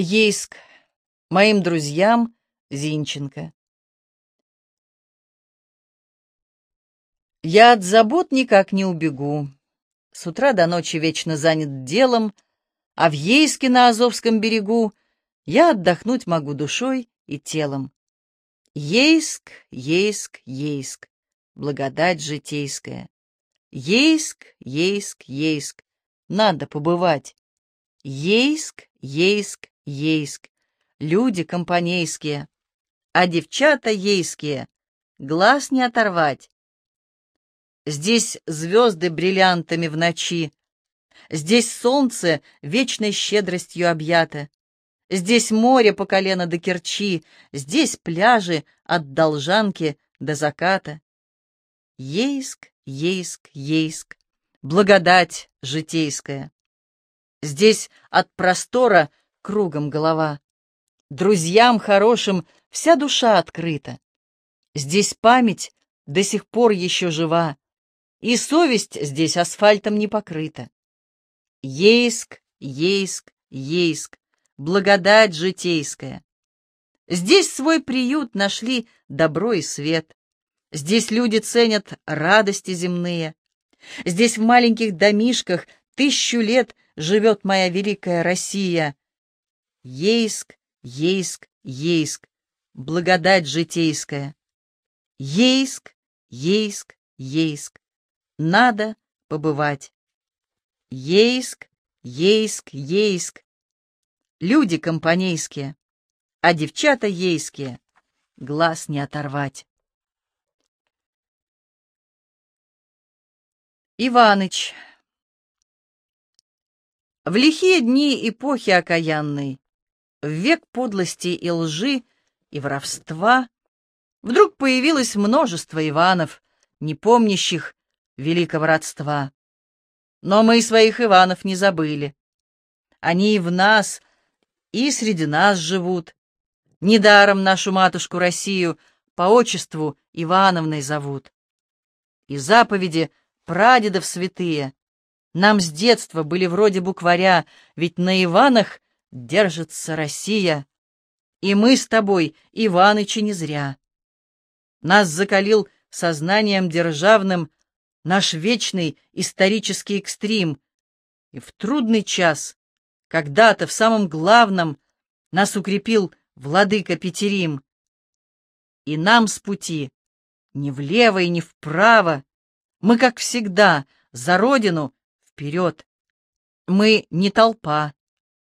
Ейск. Моим друзьям Зинченко. Я от забот никак не убегу. С утра до ночи вечно занят делом, а в Ейске на Азовском берегу я отдохнуть могу душой и телом. Ейск, Ейск, Ейск, благодать житейская. Ейск, Ейск, Ейск, надо побывать. Ейск, Ейск, Ейск, люди компанейские, а девчата ейские, глаз не оторвать. Здесь звезды бриллиантами в ночи, здесь солнце вечной щедростью объято, здесь море по колено до Керчи, здесь пляжи от Должанки до заката. Ейск, Ейск, Ейск, благодать житейская. Здесь от простора кругом голова. Друзьям хорошим вся душа открыта. Здесь память до сих пор еще жива, и совесть здесь асфальтом не покрыта. Ейск, Ейск, Ейск, благодать житейская. Здесь свой приют нашли добро и свет. Здесь люди ценят радости земные. Здесь в маленьких домишках тысячу лет живет моя великая Россия. Ейск, Ейск, Ейск, благодать житейская. Ейск, Ейск, Ейск, надо побывать. Ейск, Ейск, Ейск, люди компанейские, а девчата ейские, глаз не оторвать. Иваныч В лихие дни эпохи окаянной, в век подлости и лжи и воровства, вдруг появилось множество Иванов, не помнящих великого родства. Но мы своих Иванов не забыли. Они и в нас, и среди нас живут. Недаром нашу матушку Россию по отчеству Ивановной зовут. И заповеди прадедов святые нам с детства были вроде букваря, ведь на Иванах держится Россия. И мы с тобой, Иванычи, не зря. Нас закалил сознанием державным наш вечный исторический экстрим. И в трудный час, когда-то в самом главном, нас укрепил владыка Петерим. И нам с пути ни влево и ни вправо, мы, как всегда, за родину вперед. Мы не толпа,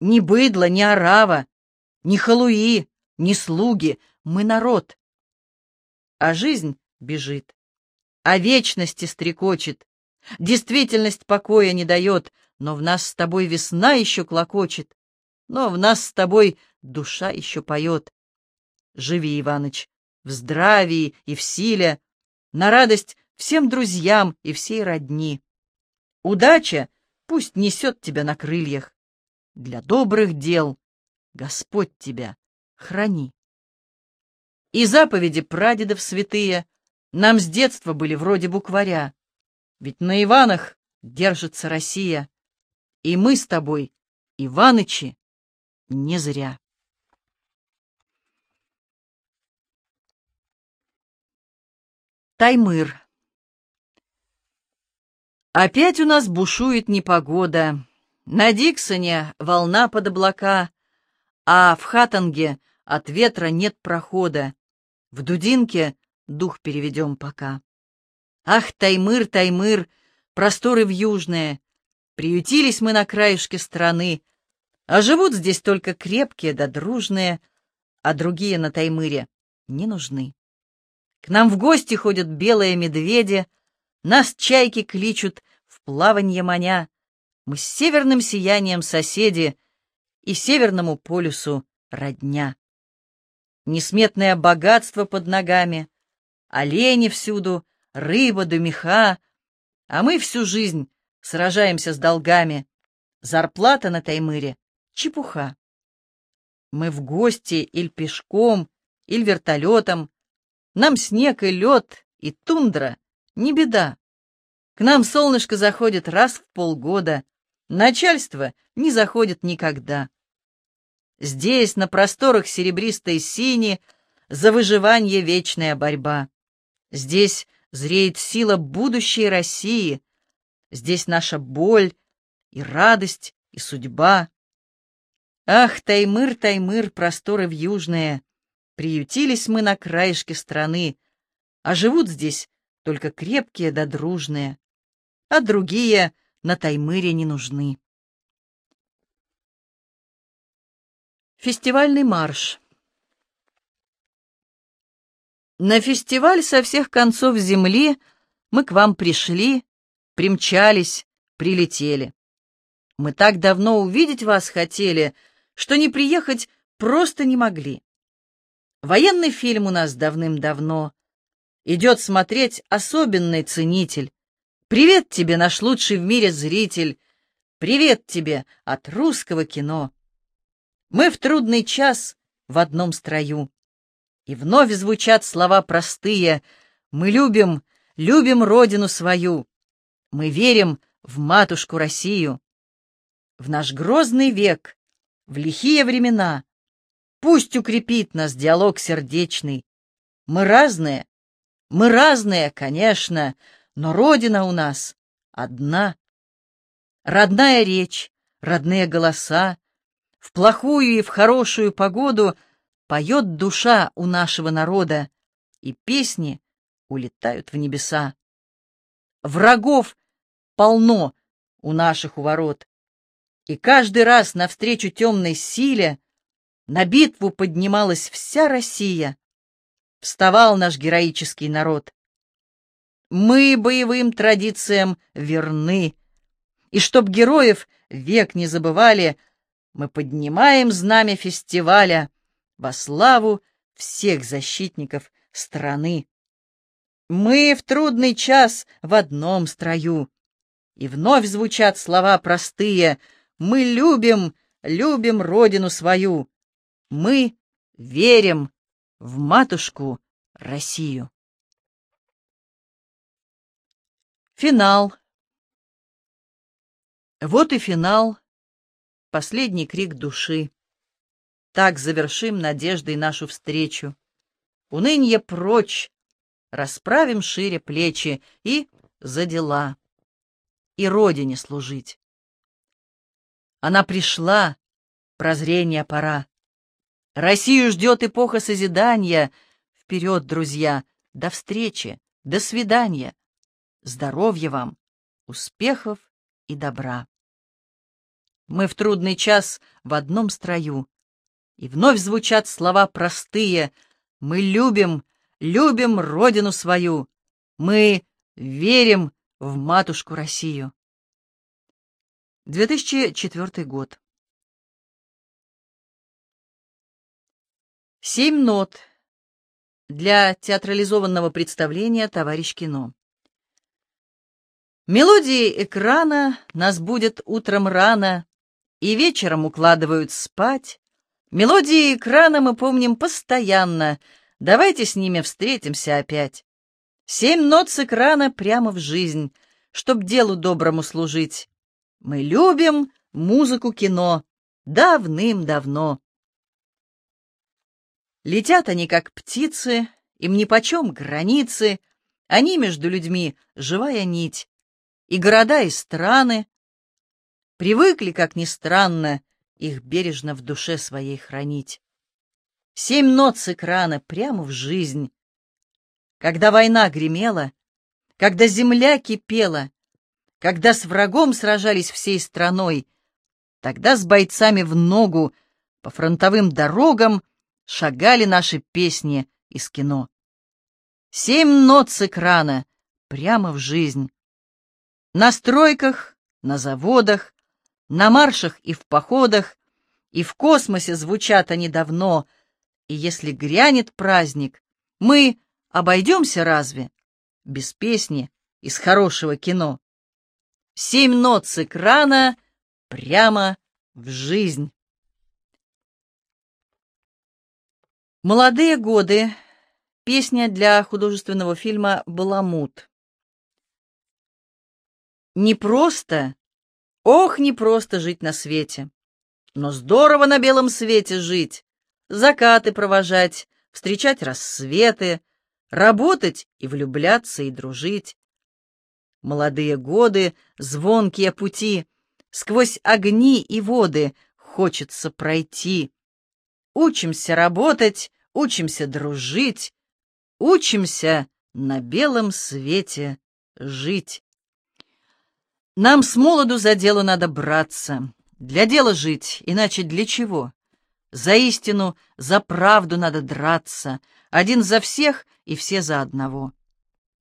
ни быдло, ни орава, ни халуи, ни слуги, мы народ. А жизнь бежит, а вечности стрекочет, действительность покоя не дает, но в нас с тобой весна еще клокочет, но в нас с тобой душа еще поет. Живи, Иваныч, в здравии и в силе, на радость всем друзьям и всей родни. Удача пусть несет тебя на крыльях, для добрых дел Господь тебя храни. И заповеди прадедов святые нам с детства были вроде букваря, ведь на Иванах держится Россия, и мы с тобой, Иванычи, не зря. Таймыр Опять у нас бушует непогода. На Диксоне волна под облака, а в Хатанге от ветра нет прохода. В Дудинке дух переведем пока. Ах, Таймыр, Таймыр, просторы в южные, приютились мы на краешке страны, а живут здесь только крепкие да дружные, а другие на Таймыре не нужны. К нам в гости ходят белые медведи, нас чайки кличут в плаванье маня, мы с северным сиянием соседи и северному полюсу родня. Несметное богатство под ногами, олени всюду, рыба да меха, а мы всю жизнь сражаемся с долгами. Зарплата на Таймыре — чепуха. Мы в гости или пешком, или вертолетом. Нам снег и лед, и тундра — не беда. К нам солнышко заходит раз в полгода, начальство не заходит никогда. Здесь, на просторах серебристой сини, за выживание вечная борьба. Здесь зреет сила будущей России. Здесь наша боль и радость, и судьба. Ах, Таймыр, Таймыр, просторы в южные, приютились мы на краешке страны, а живут здесь только крепкие да дружные, а другие на Таймыре не нужны. Фестивальный марш На фестиваль со всех концов земли мы к вам пришли, примчались, прилетели. Мы так давно увидеть вас хотели, что не приехать просто не могли. Военный фильм у нас давным-давно. Идет смотреть особенный ценитель. Привет тебе, наш лучший в мире зритель. Привет тебе от русского кино. Мы в трудный час в одном строю. И вновь звучат слова простые. Мы любим, любим родину свою. Мы верим в матушку Россию. В наш грозный век, в лихие времена, Пусть укрепит нас диалог сердечный. Мы разные, мы разные, конечно, но Родина у нас одна. Родная речь, родные голоса, в плохую и в хорошую погоду поет душа у нашего народа, и песни улетают в небеса. Врагов полно у наших у ворот, и каждый раз навстречу темной силе на битву поднималась вся Россия, вставал наш героический народ. Мы боевым традициям верны, и чтоб героев век не забывали, мы поднимаем знамя фестиваля во славу всех защитников страны. Мы в трудный час в одном строю, и вновь звучат слова простые «Мы любим, любим родину свою, мы верим в матушку Россию». Финал. Вот и финал, последний крик души. Так завершим надеждой нашу встречу. Унынье прочь, расправим шире плечи и за дела, и Родине служить. Она пришла, прозрение пора. Россию ждет эпоха созидания. Вперед, друзья, до встречи, до свидания. Здоровья вам, успехов и добра. Мы в трудный час в одном строю, и вновь звучат слова простые. Мы любим, любим родину свою, мы верим в матушку Россию. 2004 год. Семь нот для театрализованного представления «Товарищ кино». Мелодии экрана нас будет утром рано и вечером укладывают спать. Мелодии экрана мы помним постоянно, давайте с ними встретимся опять. Семь нот с экрана прямо в жизнь, чтоб делу доброму служить. Мы любим музыку кино давным-давно. Летят они, как птицы, им нипочем границы, они между людьми живая нить и города, и страны. Привыкли, как ни странно, их бережно в душе своей хранить. Семь нот с экрана прямо в жизнь. Когда война гремела, когда земля кипела, когда с врагом сражались всей страной, тогда с бойцами в ногу по фронтовым дорогам шагали наши песни из кино. Семь нот с экрана прямо в жизнь. На стройках, на заводах, на маршах и в походах, и в космосе звучат они давно, и если грянет праздник, мы обойдемся разве без песни из хорошего кино? Семь нот с экрана прямо в жизнь. Молодые годы. Песня для художественного фильма «Баламут». Не просто, ох, не просто жить на свете. Но здорово на белом свете жить, закаты провожать, встречать рассветы, работать и влюбляться и дружить. Молодые годы, звонкие пути, сквозь огни и воды хочется пройти. Учимся работать, учимся дружить, учимся на белом свете жить. Нам с молоду за дело надо браться, для дела жить, иначе для чего? За истину, за правду надо драться, один за всех и все за одного.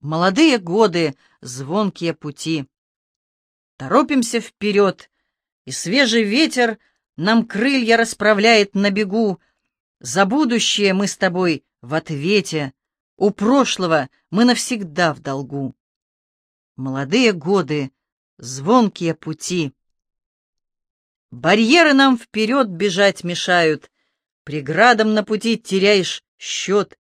Молодые годы, звонкие пути. Торопимся вперед, и свежий ветер нам крылья расправляет на бегу. За будущее мы с тобой в ответе, у прошлого мы навсегда в долгу. Молодые годы, звонкие пути. Барьеры нам вперед бежать мешают, преградам на пути теряешь счет.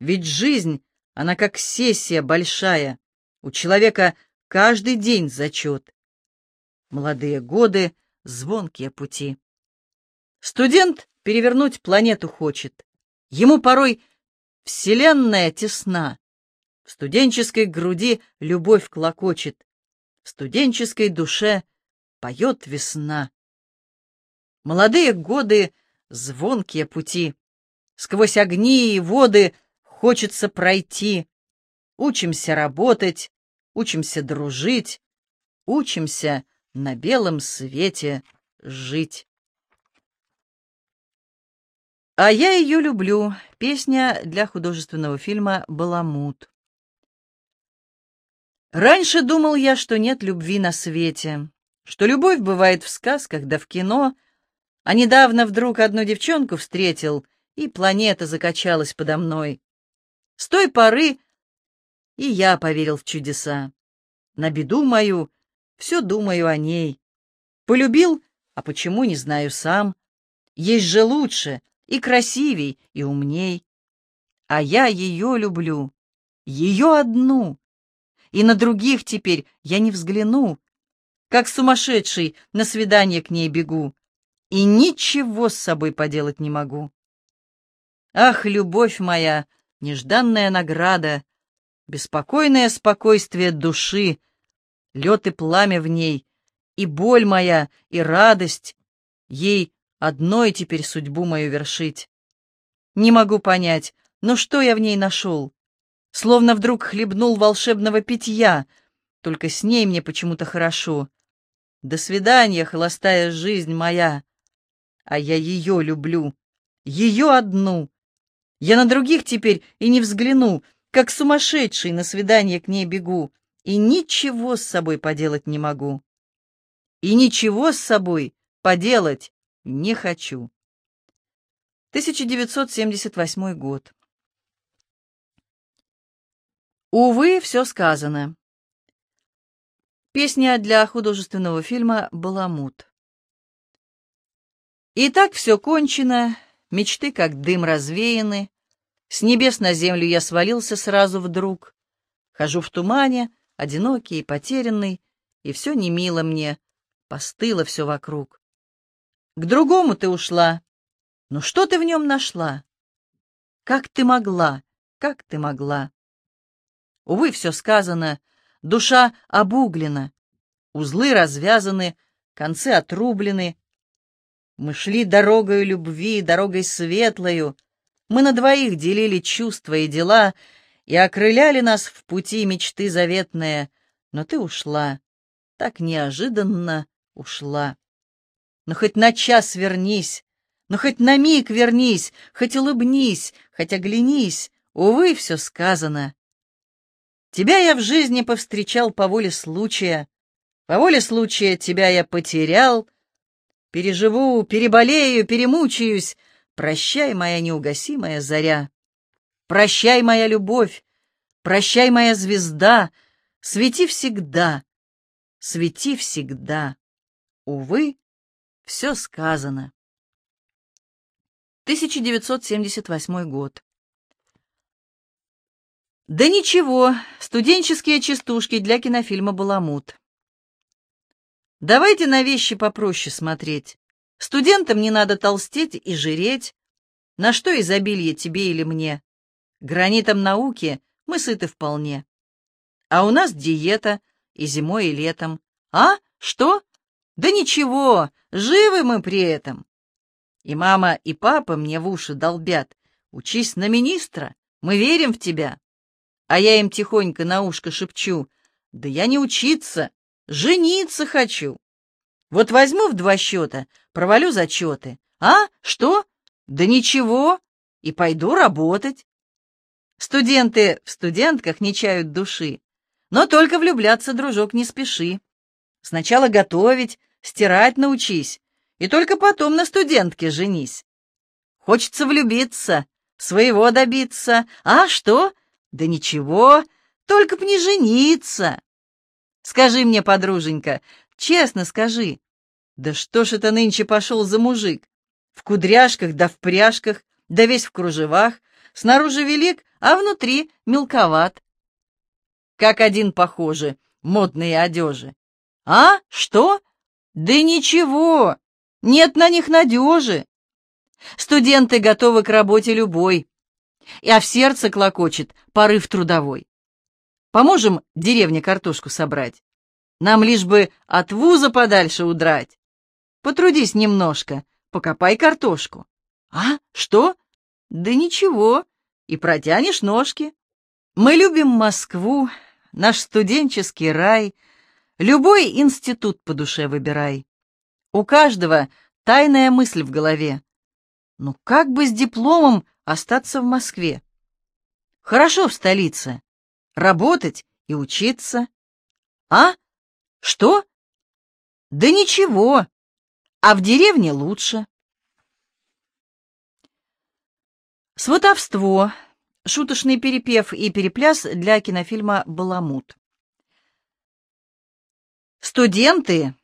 Ведь жизнь, она как сессия большая, у человека каждый день зачет. Молодые годы, звонкие пути. Студент перевернуть планету хочет. Ему порой вселенная тесна. В студенческой груди любовь клокочет, студенческой душе поет весна. Молодые годы — звонкие пути, сквозь огни и воды хочется пройти. Учимся работать, учимся дружить, учимся на белом свете жить. А я ее люблю. Песня для художественного фильма «Баламут». Раньше думал я, что нет любви на свете, что любовь бывает в сказках да в кино, а недавно вдруг одну девчонку встретил, и планета закачалась подо мной. С той поры и я поверил в чудеса. На беду мою все думаю о ней. Полюбил, а почему, не знаю сам. Есть же лучше, и красивей, и умней. А я ее люблю, ее одну и на других теперь я не взгляну. Как сумасшедший на свидание к ней бегу, и ничего с собой поделать не могу. Ах, любовь моя, нежданная награда, беспокойное спокойствие души, лед и пламя в ней, и боль моя, и радость, ей одной теперь судьбу мою вершить. Не могу понять, но что я в ней нашел? Словно вдруг хлебнул волшебного питья, только с ней мне почему-то хорошо. До свидания, холостая жизнь моя. А я ее люблю, ее одну. Я на других теперь и не взгляну, как сумасшедший на свидание к ней бегу, и ничего с собой поделать не могу. И ничего с собой поделать не хочу. 1978 год. Увы, все сказано. Песня для художественного фильма «Баламут». И так все кончено, мечты как дым развеяны. С небес на землю я свалился сразу вдруг. Хожу в тумане, одинокий и потерянный, и все не мило мне, постыло все вокруг. К другому ты ушла, но что ты в нем нашла? Как ты могла, как ты могла? Увы, все сказано, душа обуглена, узлы развязаны, концы отрублены. Мы шли дорогой любви, дорогой светлою, мы на двоих делили чувства и дела, и окрыляли нас в пути мечты заветные, но ты ушла, так неожиданно ушла. Но хоть на час вернись, но хоть на миг вернись, хоть улыбнись, хоть оглянись, увы, все сказано. Тебя я в жизни повстречал по воле случая, по воле случая тебя я потерял. Переживу, переболею, перемучаюсь. Прощай, моя неугасимая заря. Прощай, моя любовь, прощай, моя звезда. Свети всегда, свети всегда. Увы, все сказано. 1978 год. Да ничего, студенческие частушки для кинофильма «Баламут». Давайте на вещи попроще смотреть. Студентам не надо толстеть и жиреть. На что изобилие тебе или мне? Гранитом науки мы сыты вполне. А у нас диета и зимой, и летом. А? Что? Да ничего, живы мы при этом. И мама, и папа мне в уши долбят. Учись на министра, мы верим в тебя. А я им тихонько на ушко шепчу. Да я не учиться, жениться хочу. Вот возьму в два счета, провалю зачеты. А? Что? Да ничего. И пойду работать. Студенты в студентках не чают души. Но только влюбляться, дружок, не спеши. Сначала готовить, стирать научись, и только потом на студентке женись. Хочется влюбиться, своего добиться. А что? Да ничего, только б не жениться. Скажи мне, подруженька, честно скажи, да что ж это нынче пошел за мужик? В кудряшках да в пряжках, да весь в кружевах, снаружи велик, а внутри мелковат. Как один похожи, модные одежи. А? Что? Да ничего, нет на них надежи. Студенты готовы к работе любой, а в сердце клокочет порыв трудовой. Поможем деревне картошку собрать. Нам лишь бы от вуза подальше удрать. Потрудись немножко, покопай картошку. А? Что? Да ничего, и протянешь ножки. Мы любим Москву, наш студенческий рай. Любой институт по душе выбирай. У каждого тайная мысль в голове. Ну как бы с дипломом остаться в Москве? Хорошо в столице. Работать и учиться. А? Что? Да ничего. А в деревне лучше. Сватовство. Шуточный перепев и перепляс для кинофильма «Баламут». «Студенты,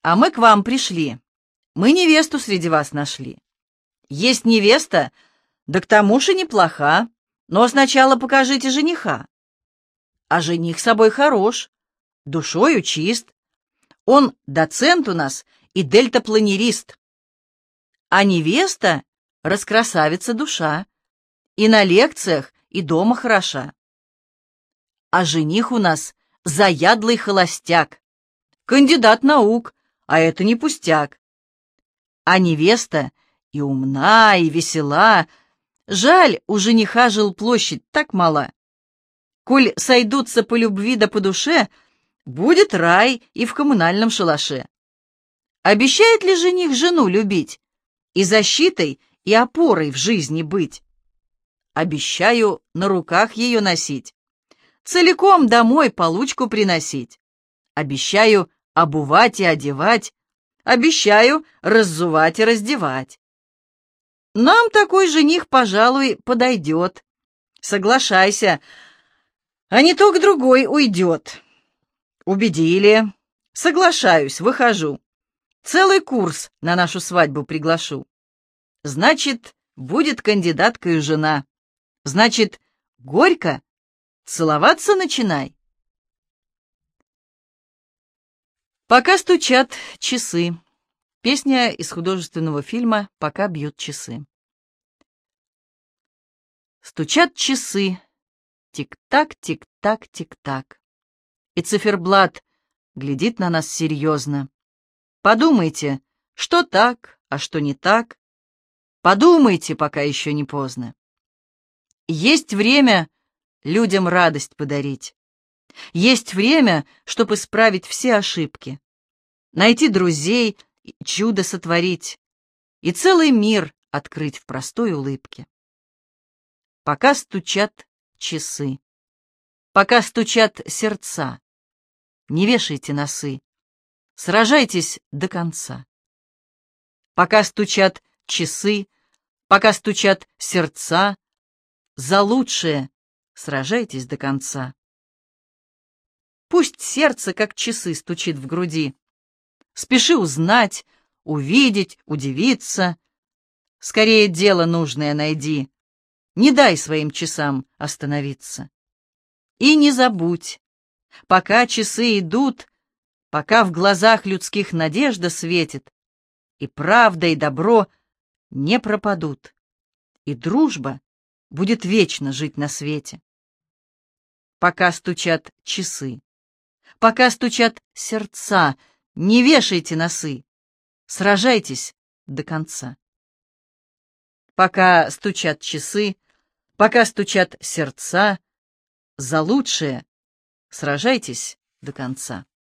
а мы к вам пришли. Мы невесту среди вас нашли. Есть невеста, да к тому же неплоха, но сначала покажите жениха. А жених собой хорош, душою чист. Он доцент у нас и дельтапланерист. А невеста — раскрасавица душа и на лекциях, и дома хороша. А жених у нас заядлый холостяк, кандидат наук, а это не пустяк. А невеста и умна, и весела. Жаль, у жениха жил площадь так мала. Коль сойдутся по любви да по душе, будет рай и в коммунальном шалаше. Обещает ли жених жену любить и защитой, и опорой в жизни быть? Обещаю на руках ее носить, целиком домой получку приносить. Обещаю обувать и одевать, обещаю раззувать и раздевать. Нам такой жених, пожалуй, подойдет. Соглашайся, а не то к другой уйдет. Убедили. Соглашаюсь, выхожу. Целый курс на нашу свадьбу приглашу. Значит, будет кандидаткой жена. Значит, горько? Целоваться начинай. Пока стучат часы. Песня из художественного фильма «Пока бьют часы». Стучат часы. Тик-так, тик-так, тик-так. И циферблат глядит на нас серьезно. Подумайте, что так, а что не так. Подумайте, пока еще не поздно. Есть время людям радость подарить. Есть время, чтобы исправить все ошибки. Найти друзей, чудо сотворить и целый мир открыть в простой улыбке. Пока стучат часы, пока стучат сердца, не вешайте носы, сражайтесь до конца. Пока стучат часы, пока стучат сердца, за лучшее сражайтесь до конца. Пусть сердце, как часы, стучит в груди. Спеши узнать, увидеть, удивиться. Скорее дело нужное найди. Не дай своим часам остановиться. И не забудь, пока часы идут, пока в глазах людских надежда светит, и правда, и добро не пропадут, и дружба будет вечно жить на свете. Пока стучат часы, пока стучат сердца, не вешайте носы, сражайтесь до конца. Пока стучат часы, пока стучат сердца, за лучшее сражайтесь до конца.